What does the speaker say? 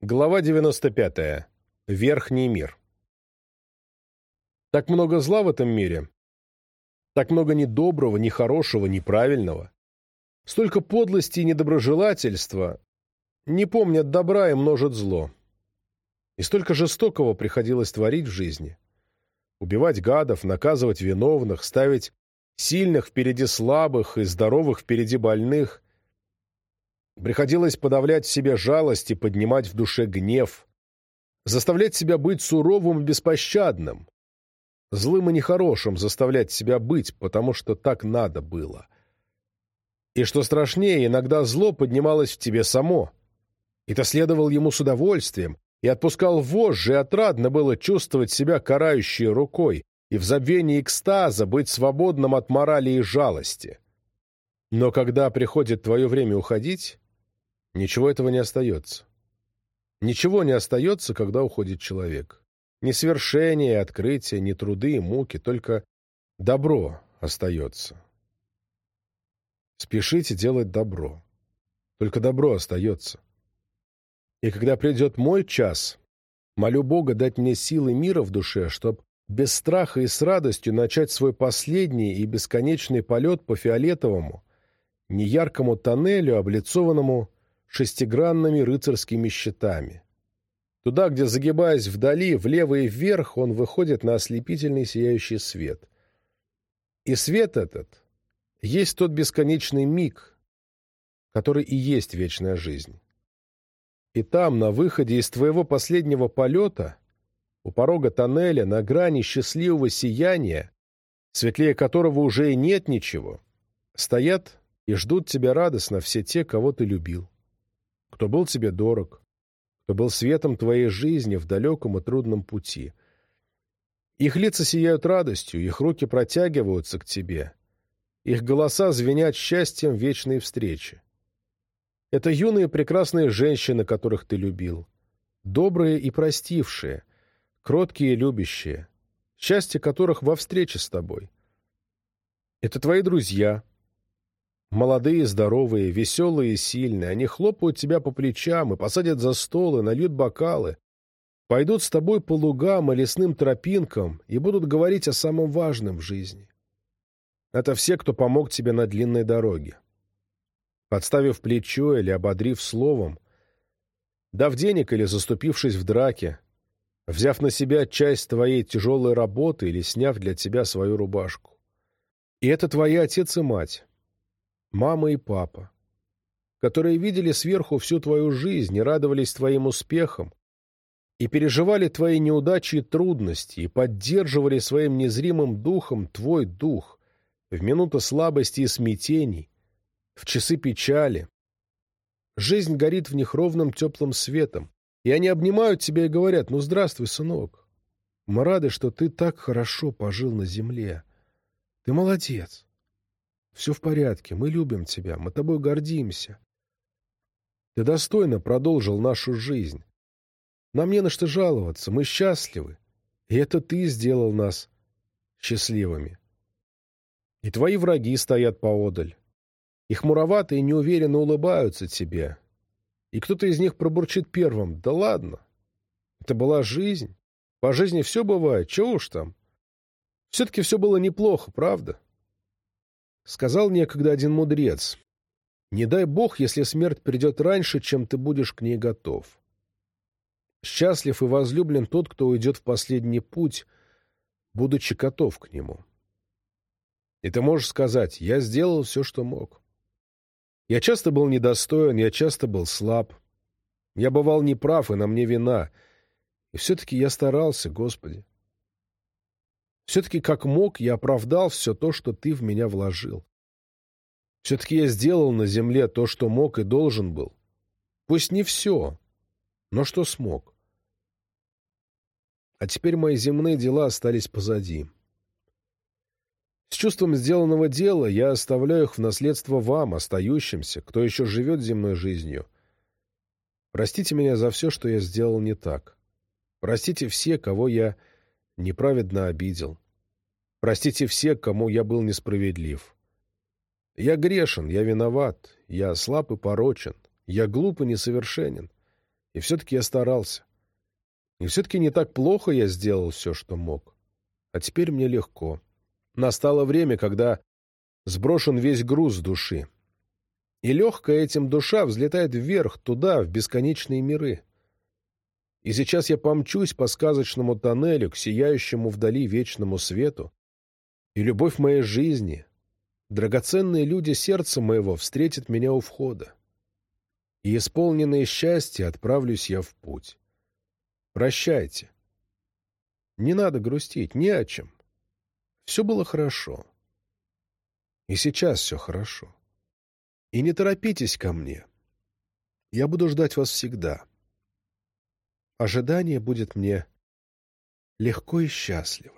Глава 95. Верхний мир. Так много зла в этом мире. Так много недоброго, нехорошего, неправильного. Столько подлости и недоброжелательства. Не помнят добра и множат зло. И столько жестокого приходилось творить в жизни. Убивать гадов, наказывать виновных, ставить сильных впереди слабых и здоровых впереди больных – Приходилось подавлять в себе жалость и поднимать в душе гнев, заставлять себя быть суровым и беспощадным, злым и нехорошим заставлять себя быть, потому что так надо было. И что страшнее, иногда зло поднималось в тебе само, и ты следовал ему с удовольствием, и отпускал вожжи, и отрадно было чувствовать себя карающей рукой, и в забвении экстаза быть свободным от морали и жалости. Но когда приходит твое время уходить, Ничего этого не остается. Ничего не остается, когда уходит человек. Ни свершения и открытия, ни труды и муки, только добро остается. Спешите делать добро. Только добро остается. И когда придет мой час, молю Бога дать мне силы мира в душе, чтоб без страха и с радостью начать свой последний и бесконечный полет по фиолетовому, неяркому тоннелю, облицованному шестигранными рыцарскими щитами. Туда, где, загибаясь вдали, влево и вверх, он выходит на ослепительный сияющий свет. И свет этот есть тот бесконечный миг, который и есть вечная жизнь. И там, на выходе из твоего последнего полета, у порога тоннеля, на грани счастливого сияния, светлее которого уже и нет ничего, стоят и ждут тебя радостно все те, кого ты любил кто был тебе дорог, кто был светом твоей жизни в далеком и трудном пути. Их лица сияют радостью, их руки протягиваются к тебе, их голоса звенят счастьем вечной встречи. Это юные прекрасные женщины, которых ты любил, добрые и простившие, кроткие и любящие, счастье которых во встрече с тобой. Это твои друзья, Молодые, здоровые, веселые и сильные, они хлопают тебя по плечам и посадят за стол и нальют бокалы, пойдут с тобой по лугам и лесным тропинкам и будут говорить о самом важном в жизни. Это все, кто помог тебе на длинной дороге. Подставив плечо или ободрив словом, дав денег или заступившись в драке, взяв на себя часть твоей тяжелой работы или сняв для тебя свою рубашку. И это твои отец и мать мама и папа, которые видели сверху всю твою жизнь и радовались твоим успехам, и переживали твои неудачи и трудности, и поддерживали своим незримым духом твой дух в минуты слабости и смятений, в часы печали. Жизнь горит в них ровным теплым светом, и они обнимают тебя и говорят, «Ну, здравствуй, сынок, мы рады, что ты так хорошо пожил на земле. Ты молодец. Все в порядке, мы любим тебя, мы тобой гордимся. Ты достойно продолжил нашу жизнь. Нам не на что жаловаться, мы счастливы. И это ты сделал нас счастливыми. И твои враги стоят поодаль. Их муроватые неуверенно улыбаются тебе. И кто-то из них пробурчит первым. Да ладно. Это была жизнь. По жизни все бывает, чего уж там. Все-таки все было неплохо, правда? Сказал некогда один мудрец, «Не дай Бог, если смерть придет раньше, чем ты будешь к ней готов. Счастлив и возлюблен тот, кто уйдет в последний путь, будучи готов к нему. И ты можешь сказать, я сделал все, что мог. Я часто был недостоин, я часто был слаб. Я бывал неправ, и на мне вина. И все-таки я старался, Господи. Все-таки как мог, я оправдал все то, что ты в меня вложил. Все-таки я сделал на земле то, что мог и должен был. Пусть не все, но что смог. А теперь мои земные дела остались позади. С чувством сделанного дела я оставляю их в наследство вам, остающимся, кто еще живет земной жизнью. Простите меня за все, что я сделал не так. Простите все, кого я неправедно обидел. Простите все, кому я был несправедлив. Я грешен, я виноват, я слаб и порочен, я глуп и несовершенен. И все-таки я старался. И все-таки не так плохо я сделал все, что мог. А теперь мне легко. Настало время, когда сброшен весь груз души. И легкая этим душа взлетает вверх, туда, в бесконечные миры. И сейчас я помчусь по сказочному тоннелю к сияющему вдали вечному свету, и любовь моей жизни, драгоценные люди сердца моего встретят меня у входа. И исполненное счастье отправлюсь я в путь. Прощайте. Не надо грустить, ни о чем. Все было хорошо. И сейчас все хорошо. И не торопитесь ко мне. Я буду ждать вас всегда. Ожидание будет мне легко и счастливо.